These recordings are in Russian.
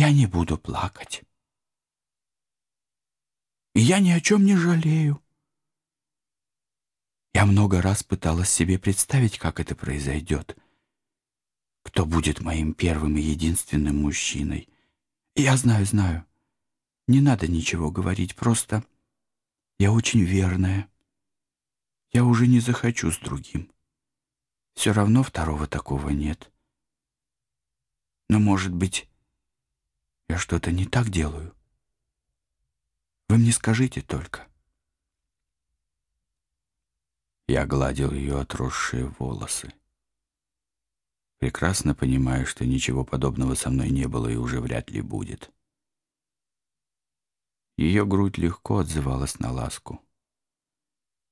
Я не буду плакать. И я ни о чем не жалею. Я много раз пыталась себе представить, как это произойдет. Кто будет моим первым и единственным мужчиной. Я знаю, знаю. Не надо ничего говорить, просто я очень верная. Я уже не захочу с другим. Все равно второго такого нет. Но, может быть, я что-то не так делаю? Вы мне скажите только. Я гладил ее отросшие волосы. Прекрасно понимаю, что ничего подобного со мной не было и уже вряд ли будет. Ее грудь легко отзывалась на ласку.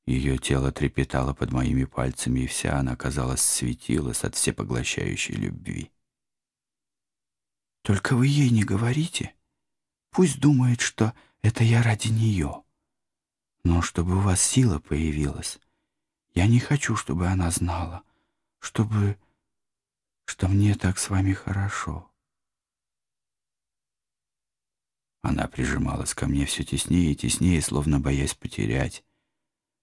Ее тело трепетало под моими пальцами, и вся она, казалось, светилась от всепоглощающей любви. Только вы ей не говорите. Пусть думает, что это я ради нее. Но чтобы у вас сила появилась, я не хочу, чтобы она знала, чтобы... что мне так с вами хорошо. Она прижималась ко мне все теснее и теснее, словно боясь потерять.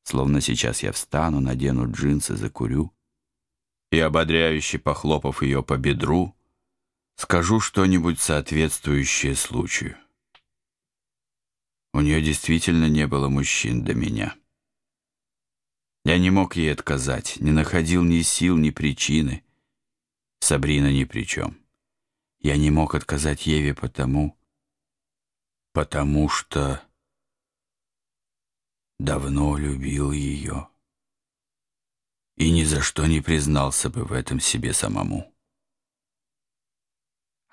Словно сейчас я встану, надену джинсы, закурю. И, ободряюще похлопав ее по бедру, скажу что-нибудь соответствующее случаю. У нее действительно не было мужчин до меня. Я не мог ей отказать, не находил ни сил, ни причины. Сабрина ни при чем. Я не мог отказать Еве потому, потому что давно любил ее и ни за что не признался бы в этом себе самому.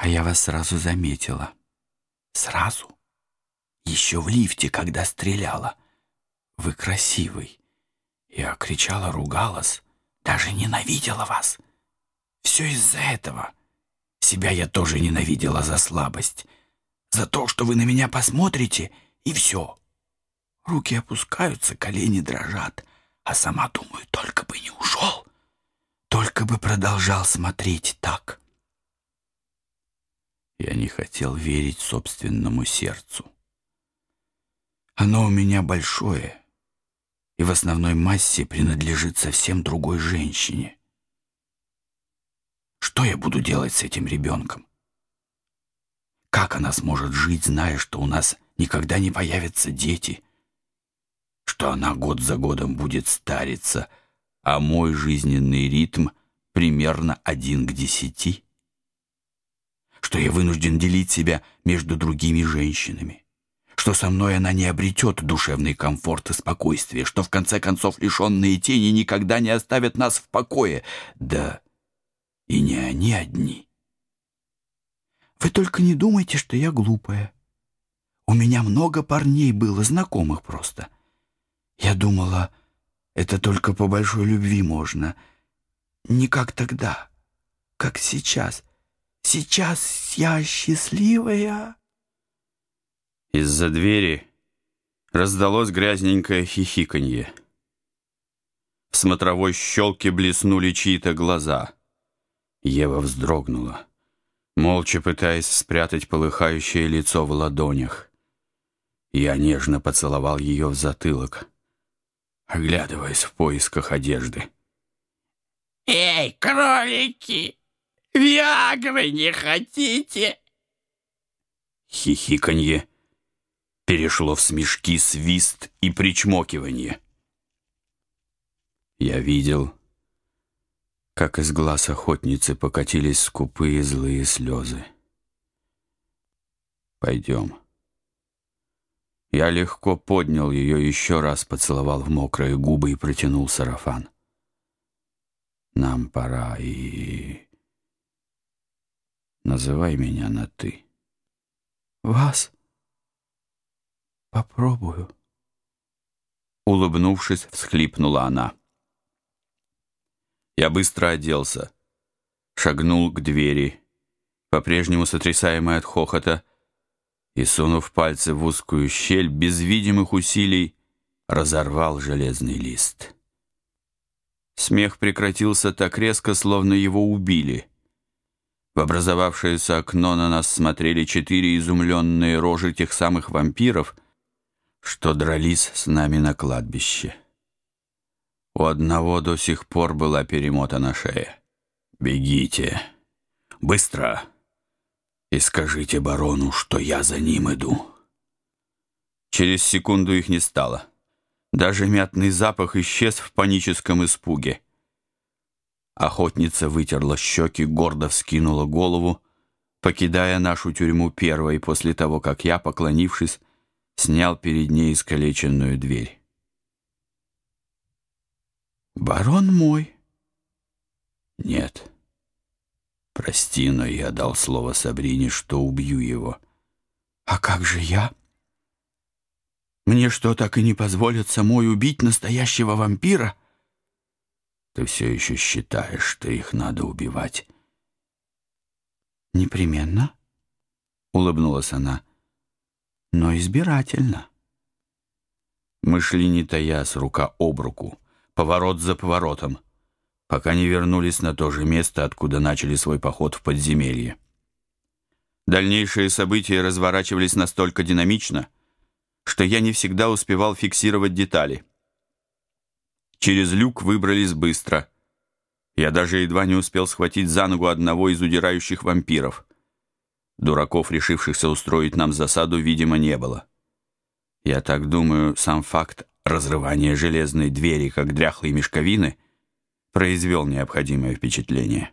А я вас сразу заметила. Сразу. Еще в лифте, когда стреляла. Вы красивый. Я кричала, ругалась, даже ненавидела вас. Все из-за этого. Себя я тоже ненавидела за слабость. За то, что вы на меня посмотрите, и все. Руки опускаются, колени дрожат, а сама думаю, только бы не ушел. Только бы продолжал смотреть так. Я не хотел верить собственному сердцу. Оно у меня большое, и в основной массе принадлежит совсем другой женщине. Что я буду делать с этим ребенком? Как она сможет жить, зная, что у нас никогда не появятся дети, что она год за годом будет стариться, а мой жизненный ритм примерно один к десяти? Что я вынужден делить себя между другими женщинами, что со мной она не обретет душевный комфорт и спокойствие, что в конце концов лишенные тени никогда не оставят нас в покое. Да и не они одни. Вы только не думайте, что я глупая. У меня много парней было, знакомых просто. Я думала, это только по большой любви можно. Не как тогда, как сейчас — Сейчас я счастливая. Из-за двери раздалось грязненькое хихиканье. В смотровой щелке блеснули чьи-то глаза. Ева вздрогнула, молча пытаясь спрятать полыхающее лицо в ладонях. Я нежно поцеловал ее в затылок, оглядываясь в поисках одежды. «Эй, кролики!» Виагры не хотите?» Хихиканье перешло в смешки, свист и причмокивание. Я видел, как из глаз охотницы покатились скупые злые слезы. «Пойдем». Я легко поднял ее, еще раз поцеловал в мокрые губы и протянул сарафан. «Нам пора и...» Называй меня на «ты». «Вас? Попробую». Улыбнувшись, всхлипнула она. Я быстро оделся, шагнул к двери, по-прежнему сотрясаемый от хохота, и, сунув пальцы в узкую щель, без видимых усилий разорвал железный лист. Смех прекратился так резко, словно его убили — В образовавшееся окно на нас смотрели четыре изумленные рожи тех самых вампиров, что дрались с нами на кладбище. У одного до сих пор была перемотана шея. «Бегите! Быстро! И скажите барону, что я за ним иду!» Через секунду их не стало. Даже мятный запах исчез в паническом испуге. Охотница вытерла щеки, гордо вскинула голову, покидая нашу тюрьму первой после того, как я, поклонившись, снял перед ней искалеченную дверь. «Барон мой!» «Нет. Прости, но я дал слово Сабрине, что убью его». «А как же я?» «Мне что, так и не позволят самой убить настоящего вампира?» Ты все еще считаешь, что их надо убивать?» «Непременно», — улыбнулась она, — «но избирательно». Мы шли не таясь, рука об руку, поворот за поворотом, пока не вернулись на то же место, откуда начали свой поход в подземелье. Дальнейшие события разворачивались настолько динамично, что я не всегда успевал фиксировать детали — Через люк выбрались быстро. Я даже едва не успел схватить за ногу одного из удирающих вампиров. Дураков, решившихся устроить нам засаду, видимо, не было. Я так думаю, сам факт разрывания железной двери, как дряхлой мешковины, произвел необходимое впечатление.